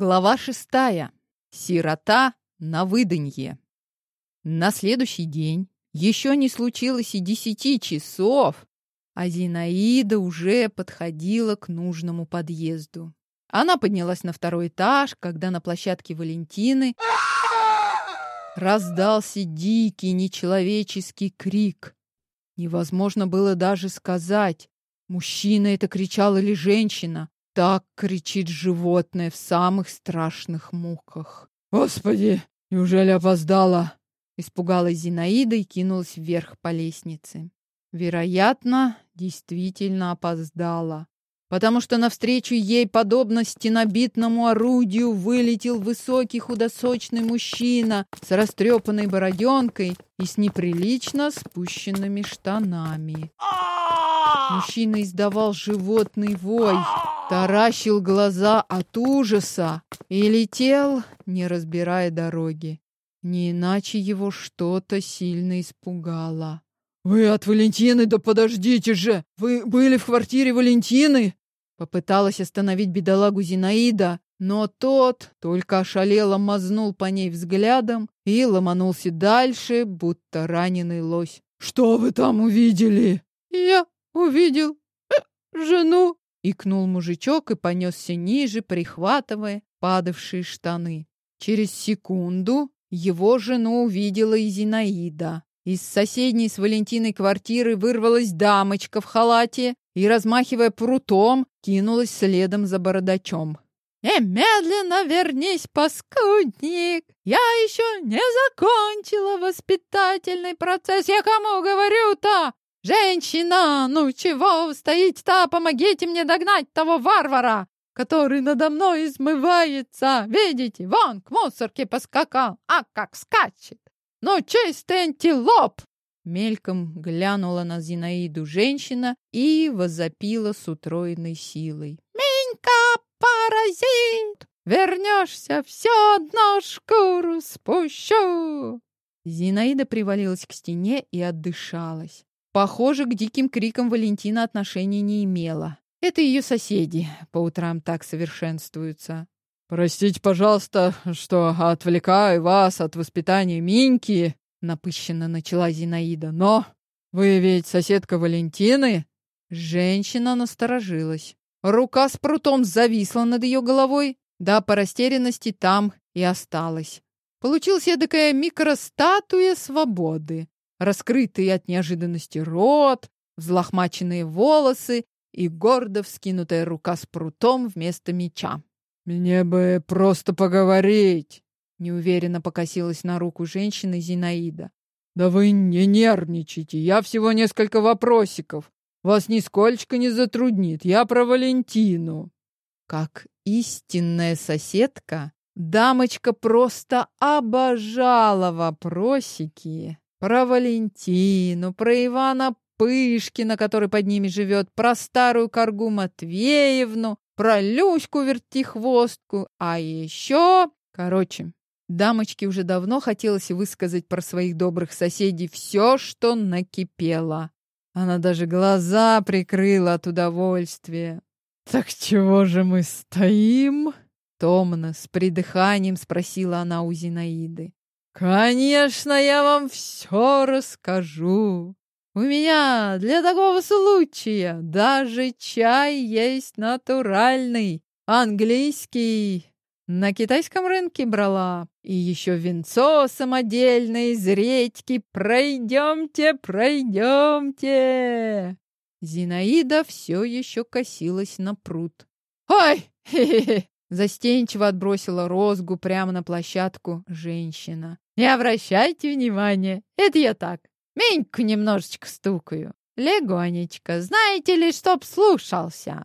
Глава шестая. Сирота на выданье. На следующий день еще не случилось и десяти часов, а Зинаида уже подходила к нужному подъезду. Она поднялась на второй этаж, когда на площадке Валентины раздался дикий нечеловеческий крик. Невозможно было даже сказать, мужчина это кричал или женщина. Так кричит животное в самых страшных муках. «Господи, неужели опоздала?» Испугалась Зинаида и кинулась вверх по лестнице. Вероятно, действительно опоздала, потому что навстречу ей, подобно стенобитному орудию, вылетел высокий худосочный мужчина с растрепанной бороденкой и с неприлично спущенными штанами. Мужчина издавал животный вой, таращил глаза от ужаса и летел, не разбирая дороги. Не иначе его что-то сильно испугало. «Вы от Валентины? Да подождите же! Вы были в квартире Валентины?» Попыталась остановить бедолагу Зинаида, но тот только ошалело мазнул по ней взглядом и ломанулся дальше, будто раненый лось. «Что вы там увидели?» «Я увидел э, жену», — икнул мужичок и понесся ниже, прихватывая падавшие штаны. Через секунду его жену увидела и Зинаида. Из соседней с Валентиной квартиры вырвалась дамочка в халате и, размахивая прутом, кинулась следом за бородачом. «Немедленно вернись, паскудник! Я еще не закончила воспитательный процесс. Я кому говорю-то? Женщина, ну чего вы стоите-то? Помогите мне догнать того варвара, который надо мной измывается. Видите, вон к мусорке поскакал, а как скачет. Ну, чистый антилоп!» Мельком глянула на Зинаиду женщина и возопила с утроенной силой. «Минька, паразит! Вернешься, все одно шкуру спущу!» Зинаида привалилась к стене и отдышалась. Похоже, к диким крикам Валентина отношения не имела. Это ее соседи по утрам так совершенствуются. «Простите, пожалуйста, что отвлекаю вас от воспитания Миньки», — напыщенно начала Зинаида. «Но вы ведь соседка Валентины?» Женщина насторожилась. Рука с прутом зависла над ее головой, да по растерянности там и осталась. Получилась эдакая микростатуя свободы. Раскрытый от неожиданности рот, взлохмаченные волосы и гордо вскинутая рука с прутом вместо меча. «Мне бы просто поговорить!» Неуверенно покосилась на руку женщины Зинаида. «Да вы не нервничайте, я всего несколько вопросиков. Вас нисколько не затруднит, я про Валентину». Как истинная соседка, дамочка просто обожала вопросики про Валентину, про Ивана Пышкина, который под ними живет, про старую коргу Матвеевну, про Люську-вертихвостку, а еще... Короче, дамочке уже давно хотелось высказать про своих добрых соседей все, что накипело. Она даже глаза прикрыла от удовольствия. «Так чего же мы стоим?» Томно, с придыханием спросила она у Зинаиды. «Конечно, я вам все расскажу. У меня для такого случая даже чай есть натуральный, английский. На китайском рынке брала. И еще венцо самодельное из редьки. Пройдемте, пройдемте. Зинаида все еще косилась на пруд. «Ой!» Застенчиво отбросила розгу прямо на площадку женщина. «Не обращайте внимания, это я так, Меньку немножечко стукаю. Легонечко, знаете ли, чтоб слушался.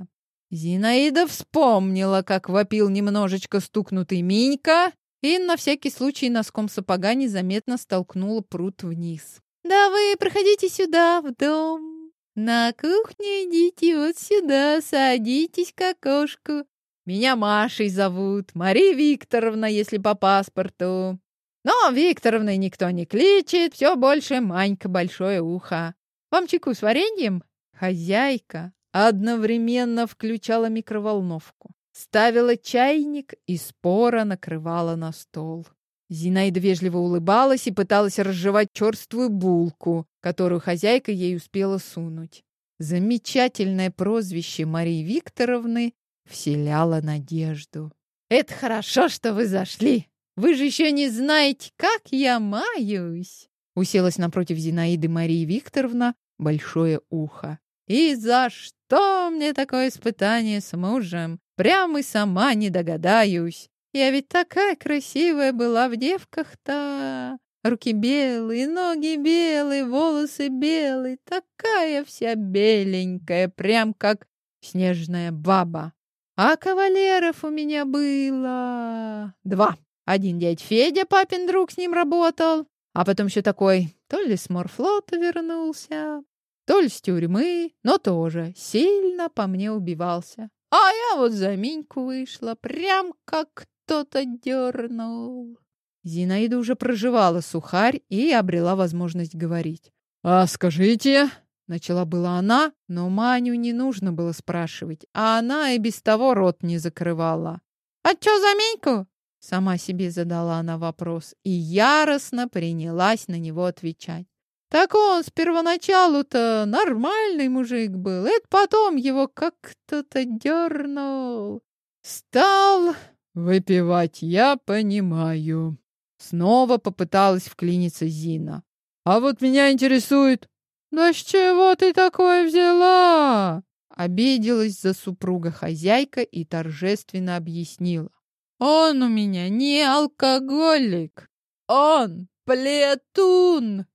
Зинаида вспомнила, как вопил немножечко стукнутый Минька, и на всякий случай носком сапога незаметно столкнула пруд вниз. «Да вы проходите сюда, в дом. На кухню идите вот сюда, садитесь к окошку. Меня Машей зовут, Мария Викторовна, если по паспорту. Но Викторовной никто не кличет, все больше Манька Большое Ухо. Вам чайку с вареньем? Хозяйка одновременно включала микроволновку. ставила чайник и спора накрывала на стол. Зинаида вежливо улыбалась и пыталась разжевать черствую булку, которую хозяйка ей успела сунуть. Замечательное прозвище Марии Викторовны вселяло надежду. «Это хорошо, что вы зашли. Вы же еще не знаете, как я маюсь!» Уселась напротив Зинаиды Марии Викторовна большое ухо. «И за что мне такое испытание с мужем? Прямо и сама не догадаюсь. Я ведь такая красивая была в девках-то. Руки белые, ноги белые, волосы белые, такая вся беленькая, прям как снежная баба. А кавалеров у меня было два. Один дядь Федя, папин друг, с ним работал, а потом еще такой, то ли с морфлота вернулся, то ли с тюрьмы, но тоже сильно по мне убивался. А я вот за Миньку вышла, прям как кто-то дернул. Зинаида уже проживала сухарь и обрела возможность говорить. «А скажите...» — начала была она, но Маню не нужно было спрашивать, а она и без того рот не закрывала. «А чё за Миньку?» — сама себе задала она вопрос и яростно принялась на него отвечать. Так он с первоначалу-то нормальный мужик был. Это потом его как кто-то дернул. Стал выпивать, я понимаю. Снова попыталась вклиниться Зина. А вот меня интересует, да с чего ты такое взяла? Обиделась за супруга хозяйка и торжественно объяснила. Он у меня не алкоголик, он плетун.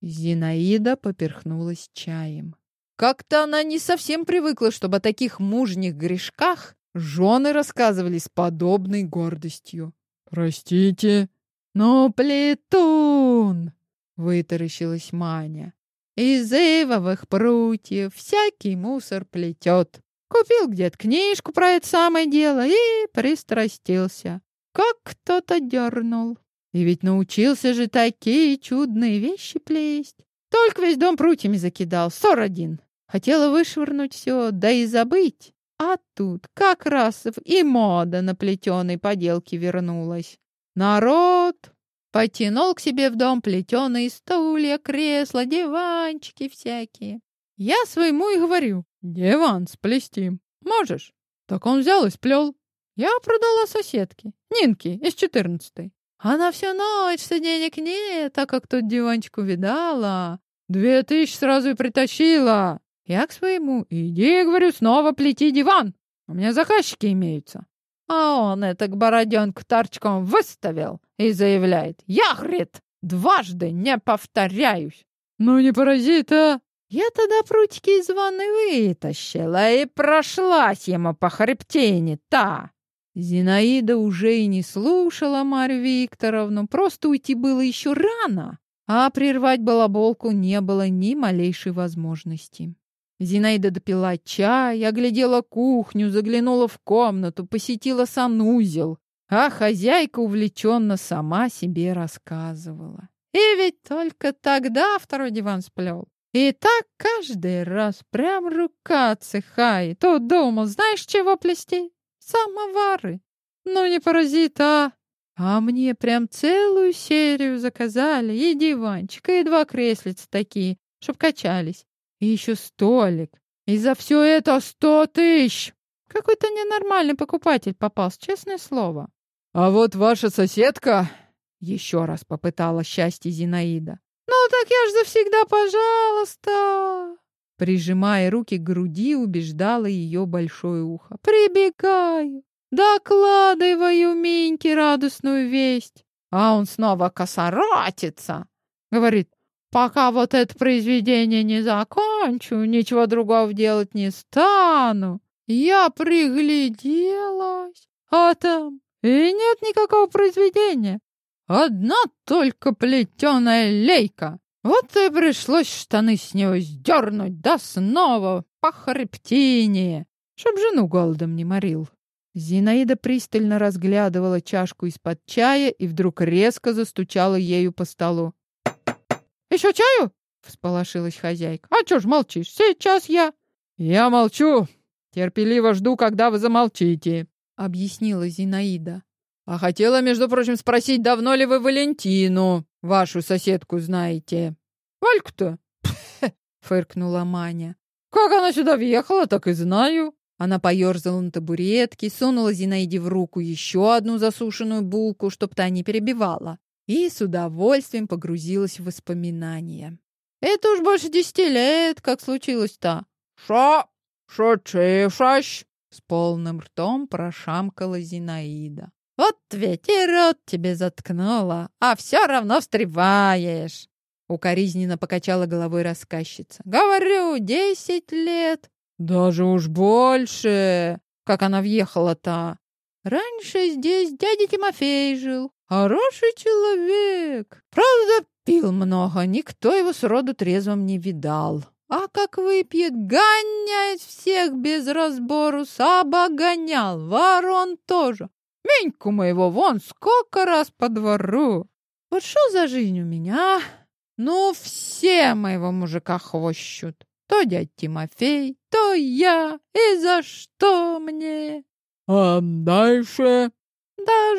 Зинаида поперхнулась чаем. Как-то она не совсем привыкла, чтобы о таких мужних грешках жены рассказывали с подобной гордостью. «Простите?» «Ну, плетун!» — вытаращилась Маня. «Из ивовых прутьев всякий мусор плетет. Купил где-то книжку про это самое дело и пристрастился. Как кто-то дернул. И ведь научился же такие чудные вещи плесть. Только весь дом прутьями закидал, ссор один. Хотела вышвырнуть все, да и забыть. А тут как раз и мода на плетеной поделке вернулась. Народ потянул к себе в дом плетеные стулья, кресла, диванчики всякие. Я своему и говорю, диван сплести. Можешь? Так он взял и сплел. Я продала соседке, Нинке, из четырнадцатой. Она всю ночь все денег нет, так как тут диванчик увидала. Две тысячи сразу и притащила. Я к своему, иди, говорю, снова плети диван. У меня заказчики имеются. А он это к бороденку торчком выставил и заявляет. Я, говорит, дважды не повторяюсь. Ну не паразит, а? Я тогда прутики из ванны вытащила и прошлась ему по хребтине-то. Зинаида уже и не слушала Марью Викторовну, просто уйти было еще рано, а прервать балаболку не было ни малейшей возможности. Зинаида допила чай, оглядела кухню, заглянула в комнату, посетила санузел, а хозяйка увлеченно сама себе рассказывала. И ведь только тогда второй диван сплел. И так каждый раз прям рука отсыхает. То думал, знаешь, чего плести? Самовары. Ну не паразит, а? А мне прям целую серию заказали. И диванчик, и два креслица такие, чтоб качались. И еще столик. И за все это сто тысяч. Какой-то ненормальный покупатель попался, честное слово. А вот ваша соседка... Еще раз попытала счастье Зинаида. «Ну так я ж завсегда, пожалуйста!» Прижимая руки к груди, убеждала ее большое ухо. «Прибегаю! Докладываю Миньке радостную весть!» А он снова косоротится. Говорит, пока вот это произведение не закончу, ничего другого делать не стану. Я пригляделась, а там и нет никакого произведения. Одна только плетеная лейка. Вот и пришлось штаны с него сдернуть, да снова по хребтине, чтоб жену голодом не морил. Зинаида пристально разглядывала чашку из-под чая и вдруг резко застучала ею по столу. «Еще чаю?» — всполошилась хозяйка. «А чё ж молчишь? Сейчас я...» «Я молчу. Терпеливо жду, когда вы замолчите». объяснила Зинаида. А хотела, между прочим, спросить, давно ли вы Валентину, вашу соседку, знаете? Вальку-то? фыркнула Маня. Как она сюда въехала, так и знаю. Она поерзала на табуретке, сунула Зинаиде в руку еще одну засушенную булку, чтоб та не перебивала, и с удовольствием погрузилась в воспоминания. «Это уж больше десяти лет, как случилось-то». «Шо? Шо чешешь?» С полным ртом прошамкала Зинаида. «Вот ведь и рот тебе заткнула, а все равно встреваешь!» Укоризненно покачала головой рассказчица. «Говорю, десять лет!» «Даже уж больше!» Как она въехала-то? «Раньше здесь дядя Тимофей жил. Хороший человек. Правда, пил много, никто его сроду трезвым не видал. А как выпьет, гоняет всех без разбору, саба гонял, ворон тоже. Меньку моего вон сколько раз по двору. Вот что за жизнь у меня? Ну, все моего мужика хвощут. То дядь Тимофей, то я. И за что мне? А дальше? Да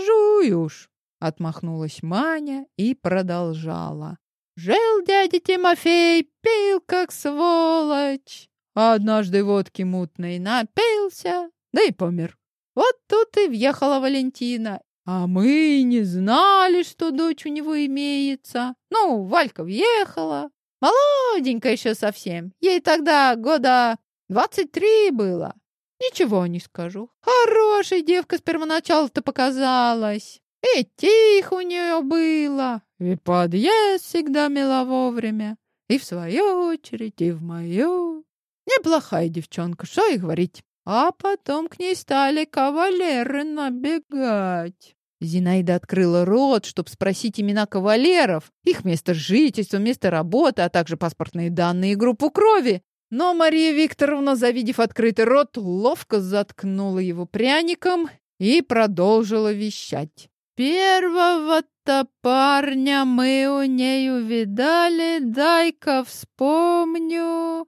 уж, отмахнулась Маня и продолжала. Жил дядя Тимофей, пил как сволочь. А однажды водки мутной напился, да и помер. Вот тут и въехала Валентина. А мы не знали, что дочь у него имеется. Ну, Валька въехала. Молоденькая еще совсем. Ей тогда года двадцать три было. Ничего не скажу. Хорошая девка с первоначала-то показалась. И тихо у нее было, и подъезд всегда мила вовремя, и в свою очередь, и в мою. Неплохая девчонка, что и говорить. А потом к ней стали кавалеры набегать. Зинаида открыла рот, чтобы спросить имена кавалеров, их место жительства, место работы, а также паспортные данные и группу крови. Но Мария Викторовна, завидев открытый рот, ловко заткнула его пряником и продолжила вещать. Первого-то парня мы у ней увидали, дай-ка вспомню.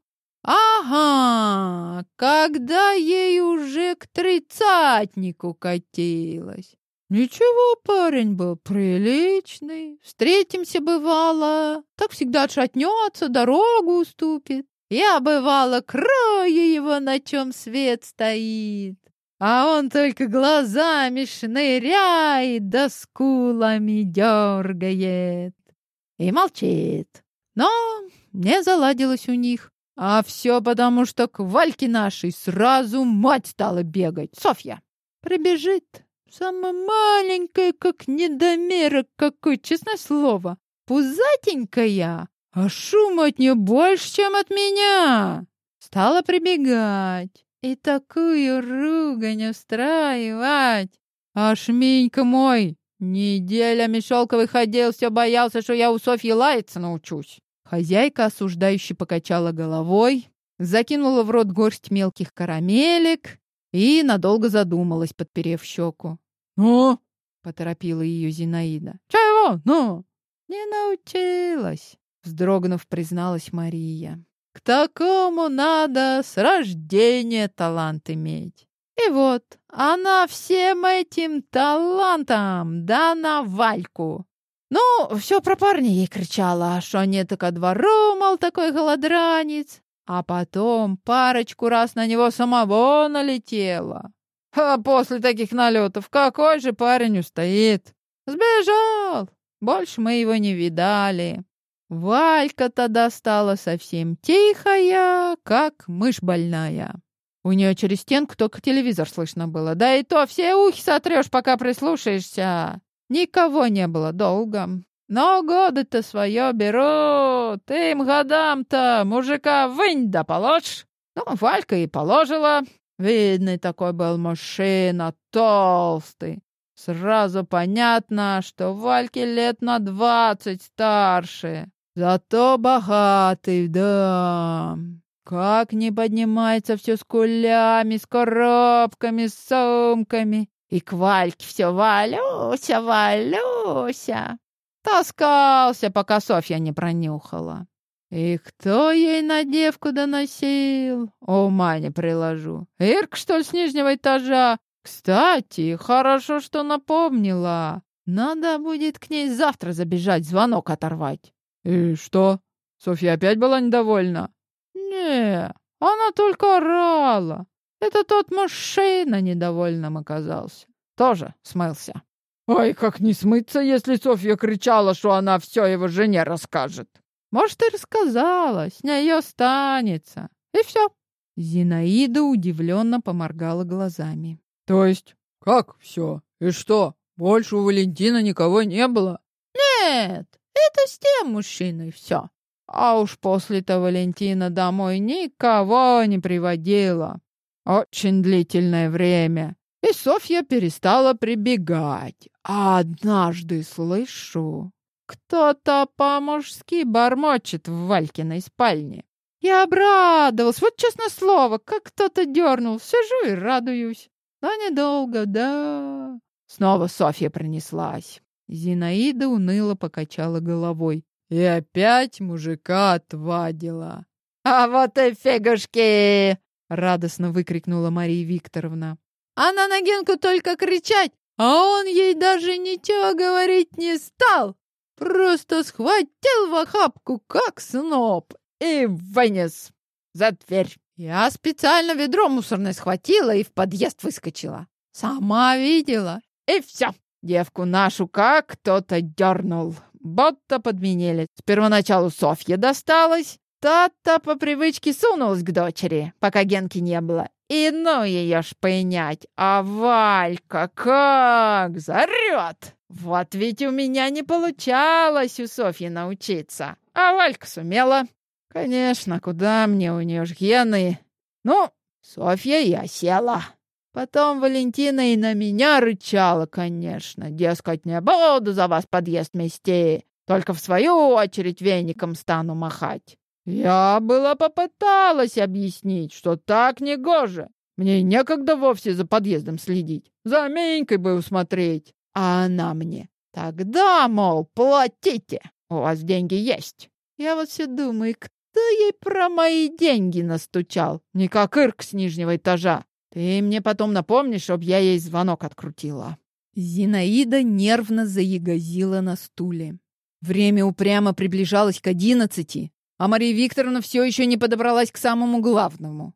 Ага, когда ей уже к тридцатнику катилась. Ничего, парень был приличный. Встретимся, бывало. Так всегда отшатнется, дорогу уступит. Я, бывало, крою его, на чем свет стоит а он только глазами шныряет, да скулами дергает. И молчит. Но не заладилось у них. А все потому, что к Вальке нашей сразу мать стала бегать. Софья прибежит. Самая маленькая, как недомерок какой, честное слово. Пузатенькая, а шума от нее больше, чем от меня. Стала прибегать и такую ругань устраивать. Аж Минька мой, неделями шелковый ходил, все боялся, что я у Софьи лаяться научусь. Хозяйка осуждающе покачала головой, закинула в рот горсть мелких карамелек и надолго задумалась, подперев щеку. «Ну?» — поторопила ее Зинаида. «Чего? Ну?» «Не научилась», — вздрогнув, призналась Мария. К такому надо с рождения талант иметь. И вот она всем этим талантом да на Вальку. Ну, все про парня ей кричала, что нет ко двору, мол, такой голодранец. А потом парочку раз на него самого налетела. А после таких налетов какой же парень устоит? Сбежал. Больше мы его не видали. Валька тогда стала совсем тихая, как мышь больная. У нее через стенку только телевизор слышно было. Да и то все ухи сотрешь, пока прислушаешься. Никого не было долго. Но годы-то свое берут. Им годам-то мужика вынь да положь. Ну, Валька и положила. Видный такой был мужчина, толстый. Сразу понятно, что Вальке лет на двадцать старше. Зато богатый, да. Как не поднимается все с кулями, с коробками, с сумками. И к Вальке все Валюся, Валюся. Таскался, пока Софья не пронюхала. И кто ей на девку доносил? Ума не приложу. Ирк, что ли, с нижнего этажа? Кстати, хорошо, что напомнила. Надо будет к ней завтра забежать, звонок оторвать. И что? Софья опять была недовольна? Не, она только орала. Это тот мужчина недовольным оказался. Тоже смылся. Ой, как не смыться, если Софья кричала, что она все его жене расскажет. Может, и рассказала, с нее останется. И все. Зинаида удивленно поморгала глазами. То есть, как все? И что, больше у Валентина никого не было? Нет, это с тем мужчиной все. А уж после-то Валентина домой никого не приводила. Очень длительное время. И Софья перестала прибегать. А однажды слышу, кто-то по-мужски бормочет в Валькиной спальне. Я обрадовалась, вот честное слово, как кто-то дернул. Сижу и радуюсь. Но недолго, да. Снова Софья принеслась. Зинаида уныло покачала головой. И опять мужика отвадила. «А вот и фигушки!» — радостно выкрикнула Мария Викторовна. Она на Генку только кричать, а он ей даже ничего говорить не стал. Просто схватил в охапку, как сноп, и вынес за дверь. Я специально ведро мусорное схватила и в подъезд выскочила. Сама видела. И все. Девку нашу как кто-то дернул. Будто подменили. С первоначалу Софья досталась. Та-то по привычке сунулась к дочери, пока Генки не было. И ну ее шпынять. А Валька как зарет! Вот ведь у меня не получалось у Софьи научиться. А Валька сумела. Конечно, куда мне у нее ж гены? Ну, Софья и осела. Потом Валентина и на меня рычала, конечно. Дескать, не буду за вас подъезд мести. Только в свою очередь веником стану махать. Я была попыталась объяснить, что так не гоже. Мне некогда вовсе за подъездом следить. За Менькой бы усмотреть. А она мне. Тогда, мол, платите. У вас деньги есть. Я вот все думаю, кто ей про мои деньги настучал? Не как Ирк с нижнего этажа. Ты мне потом напомнишь, чтоб я ей звонок открутила. Зинаида нервно заягозила на стуле. Время упрямо приближалось к одиннадцати, а Мария Викторовна все еще не подобралась к самому главному.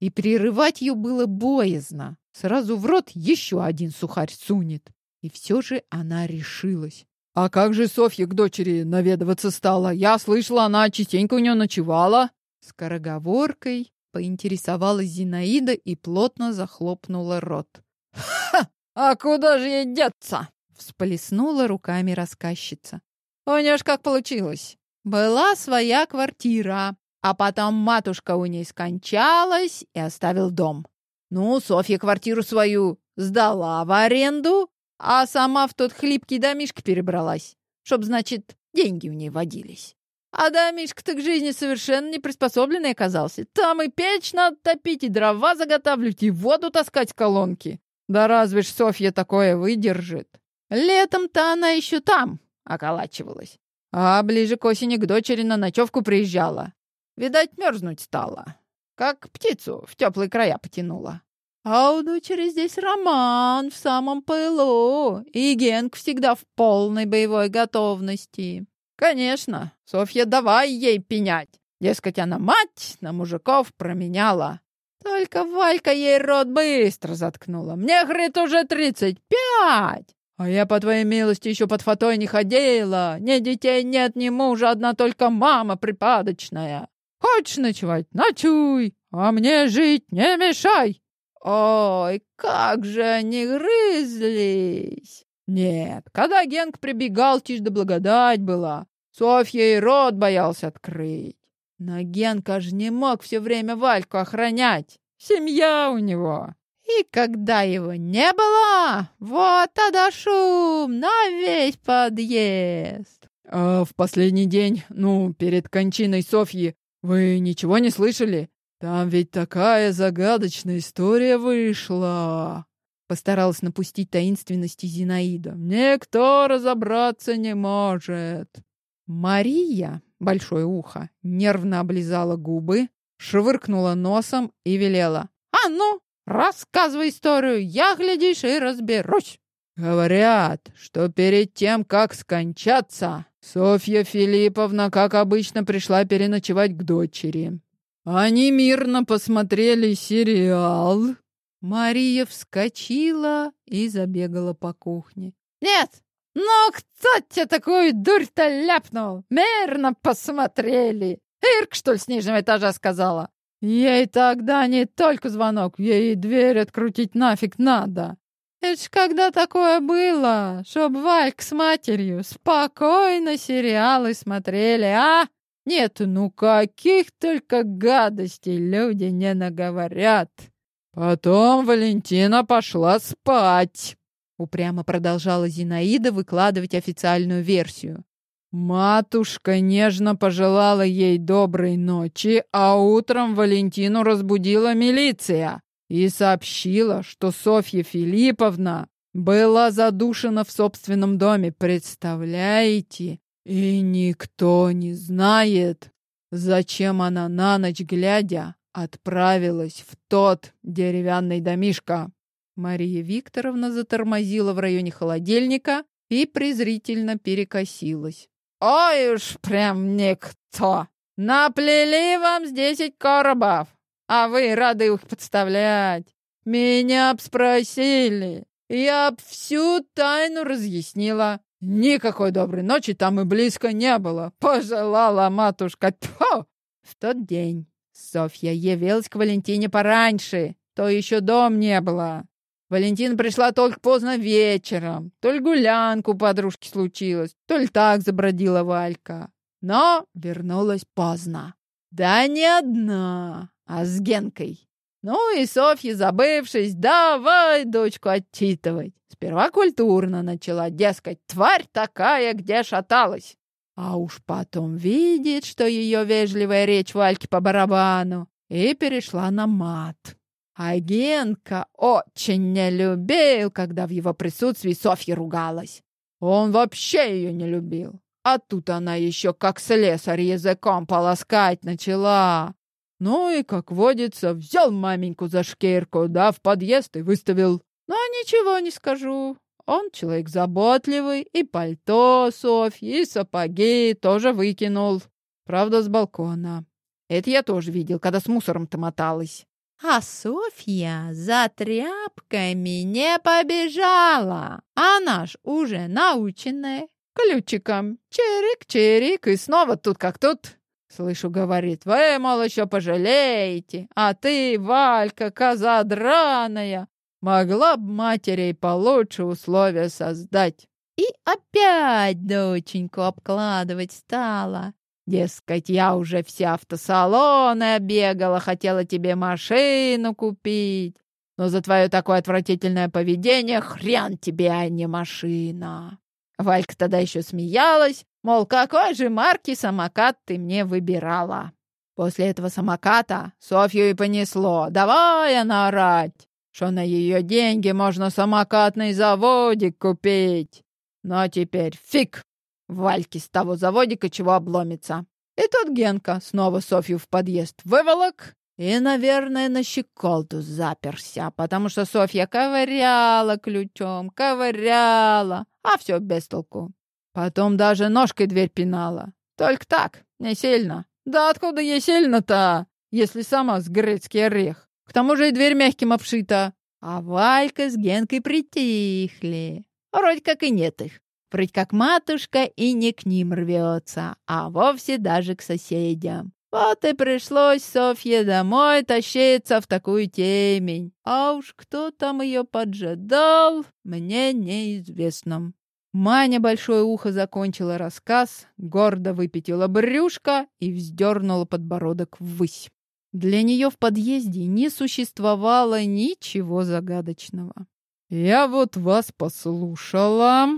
И прерывать ее было боязно. Сразу в рот еще один сухарь сунет. И все же она решилась. «А как же Софья к дочери наведываться стала? Я слышала, она частенько у нее ночевала». Скороговоркой поинтересовалась Зинаида и плотно захлопнула рот. «Ха! А куда же ей деться?» всплеснула руками рассказчица. «У нее ж как получилось. Была своя квартира, а потом матушка у ней скончалась и оставил дом. Ну, Софья квартиру свою сдала в аренду, а сама в тот хлипкий домишко перебралась, чтоб, значит, деньги у ней водились. А домишко-то к жизни совершенно не приспособленный оказался. Там и печь надо топить, и дрова заготавливать, и воду таскать колонки. Да разве ж Софья такое выдержит? Летом-то она еще там околачивалась. А ближе к осени к дочери на ночевку приезжала. Видать, мерзнуть стала. Как птицу в теплые края потянула. А у дочери здесь роман в самом пылу, и Генк всегда в полной боевой готовности. Конечно, Софья давай ей пенять. Дескать, она мать на мужиков променяла. Только Валька ей рот быстро заткнула. Мне, говорит, уже тридцать пять. А я, по твоей милости, еще под фатой не ходила. Ни детей нет, ни мужа, одна только мама припадочная. Хочешь ночевать? Ночуй, а мне жить не мешай. Ой, как же они грызлись! Нет, когда Генк прибегал, тишь да благодать была. Софья и рот боялся открыть. Но Генка ж не мог все время Вальку охранять. Семья у него. И когда его не было, вот тогда шум на весь подъезд. А в последний день, ну, перед кончиной Софьи, вы ничего не слышали? Там ведь такая загадочная история вышла. Постаралась напустить таинственности Зинаида. Никто разобраться не может. Мария, большое ухо, нервно облизала губы, швыркнула носом и велела. «А ну, Рассказывай историю, я, глядишь, и разберусь. Говорят, что перед тем, как скончаться, Софья Филипповна, как обычно, пришла переночевать к дочери. Они мирно посмотрели сериал. Мария вскочила и забегала по кухне. «Нет, ну кто тебе такую дурь-то ляпнул? Мирно посмотрели. Ирк, что ли, с нижнего этажа сказала? Ей тогда не только звонок, ей дверь открутить нафиг надо. Это ж когда такое было, чтоб Вальк с матерью спокойно сериалы смотрели, а? Нет, ну каких только гадостей люди не наговорят. Потом Валентина пошла спать. Упрямо продолжала Зинаида выкладывать официальную версию. Матушка нежно пожелала ей доброй ночи, а утром Валентину разбудила милиция и сообщила, что Софья Филипповна была задушена в собственном доме. Представляете? И никто не знает, зачем она на ночь глядя отправилась в тот деревянный домишко. Мария Викторовна затормозила в районе холодильника и презрительно перекосилась. «Ой уж прям никто! Наплели вам с десять коробов, а вы рады их подставлять. Меня б спросили, я б всю тайну разъяснила. Никакой доброй ночи там и близко не было, пожелала матушка. Тьфу! В тот день Софья явилась к Валентине пораньше, то еще дом не было. Валентина пришла только поздно вечером. То ли гулянку подружки случилось, то ли так забродила Валька. Но вернулась поздно. Да не одна, а с Генкой. Ну и Софья, забывшись, давай дочку отчитывать. Сперва культурно начала, дескать, тварь такая, где шаталась. А уж потом видит, что ее вежливая речь Вальки по барабану, и перешла на мат. А Генка очень не любил, когда в его присутствии Софья ругалась. Он вообще ее не любил. А тут она еще как слесарь языком полоскать начала. Ну и, как водится, взял маменьку за шкирку, да в подъезд и выставил. Но ничего не скажу. Он человек заботливый, и пальто Софьи, и сапоги тоже выкинул. Правда, с балкона. Это я тоже видел, когда с мусором-то моталась. А Софья за тряпками не побежала. Она ж уже наученная. Ключиком. Чирик-чирик, и снова тут как тут. Слышу, говорит, вы, мол, еще пожалеете. А ты, Валька, коза драная, могла б матерей получше условия создать. И опять доченьку обкладывать стала. Дескать, я уже все автосалоны обегала, хотела тебе машину купить. Но за твое такое отвратительное поведение хрен тебе, а не машина. Валька тогда еще смеялась, мол, какой же марки самокат ты мне выбирала. После этого самоката Софью и понесло. Давай она орать, что на ее деньги можно самокатный заводик купить. Но теперь фиг Вальки с того заводика чего обломится. И тут Генка снова Софью в подъезд выволок и, наверное, на щеколду заперся, потому что Софья ковыряла ключом, ковыряла, а все без толку. Потом даже ножкой дверь пинала. Только так, не сильно. Да откуда ей сильно-то, если сама с грецкий орех? К тому же и дверь мягким обшита. А Валька с Генкой притихли. Вроде как и нет их. Вроде как матушка и не к ним рвется, а вовсе даже к соседям. Вот и пришлось Софье домой тащиться в такую темень. А уж кто там ее поджидал, мне неизвестно. Маня большое ухо закончила рассказ, гордо выпятила брюшко и вздернула подбородок ввысь. Для нее в подъезде не существовало ничего загадочного. «Я вот вас послушала»,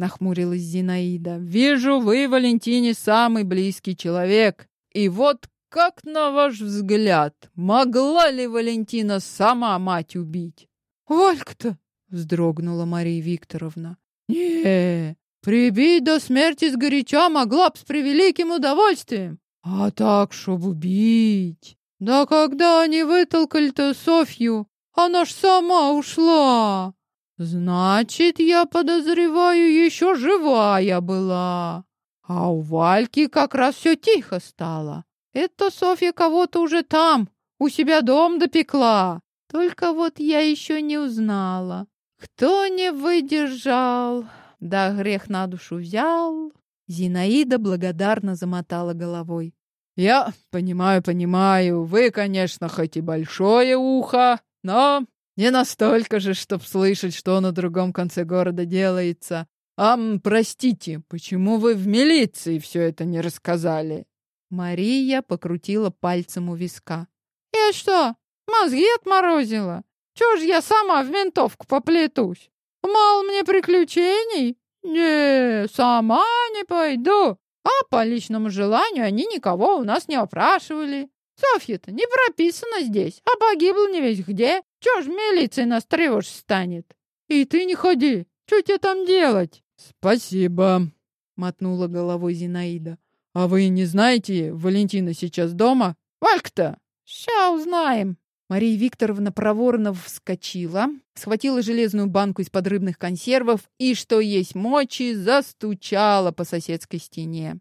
нахмурилась Зинаида. Вижу, вы, Валентине, самый близкий человек. И вот как на ваш взгляд, могла ли Валентина сама мать убить? Ольга-то, вздрогнула Мария Викторовна. Не, прибить до смерти сгоряча могла б с превеликим удовольствием. А так, чтоб убить. Да когда они вытолкали-то Софью, Она ж сама ушла. Значит, я подозреваю, еще живая была. А у Вальки как раз все тихо стало. Это Софья кого-то уже там, у себя дом допекла. Только вот я еще не узнала. Кто не выдержал, да грех на душу взял. Зинаида благодарно замотала головой. Я понимаю, понимаю, вы, конечно, хоть и большое ухо, но не настолько же, чтоб слышать, что на другом конце города делается. Ам, простите, почему вы в милиции все это не рассказали? Мария покрутила пальцем у виска. Я что, мозги отморозила? Чё ж я сама в ментовку поплетусь? Мало мне приключений? Не, сама не пойду. А по личному желанию они никого у нас не опрашивали. Софья-то не прописана здесь, а погибла не весь где. Чё ж милиция нас тревожить станет? И ты не ходи. Что тебе там делать? Спасибо, мотнула головой Зинаида. А вы не знаете, Валентина сейчас дома? Валька-то? Ща узнаем. Мария Викторовна проворно вскочила, схватила железную банку из-под рыбных консервов и, что есть мочи, застучала по соседской стене.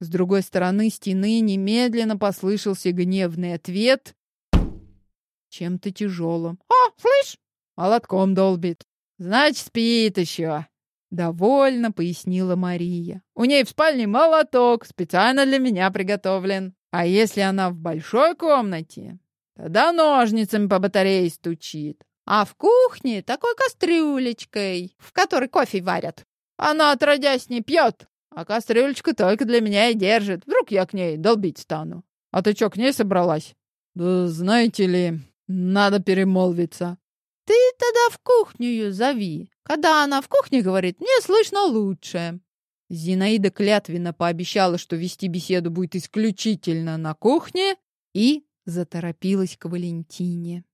С другой стороны стены немедленно послышался гневный ответ чем-то тяжелым. «О, слышь, молотком долбит. Значит, спит еще!» Довольно пояснила Мария. «У ней в спальне молоток, специально для меня приготовлен. А если она в большой комнате, тогда ножницами по батарее стучит. А в кухне такой кастрюлечкой, в которой кофе варят. Она, отродясь, не пьет, а кастрюлечку только для меня и держит. Вдруг я к ней долбить стану. А ты что, к ней собралась? Да знаете ли, надо перемолвиться. Ты тогда в кухню ее зови. Когда она в кухне говорит, мне слышно лучше. Зинаида клятвенно пообещала, что вести беседу будет исключительно на кухне, и заторопилась к Валентине.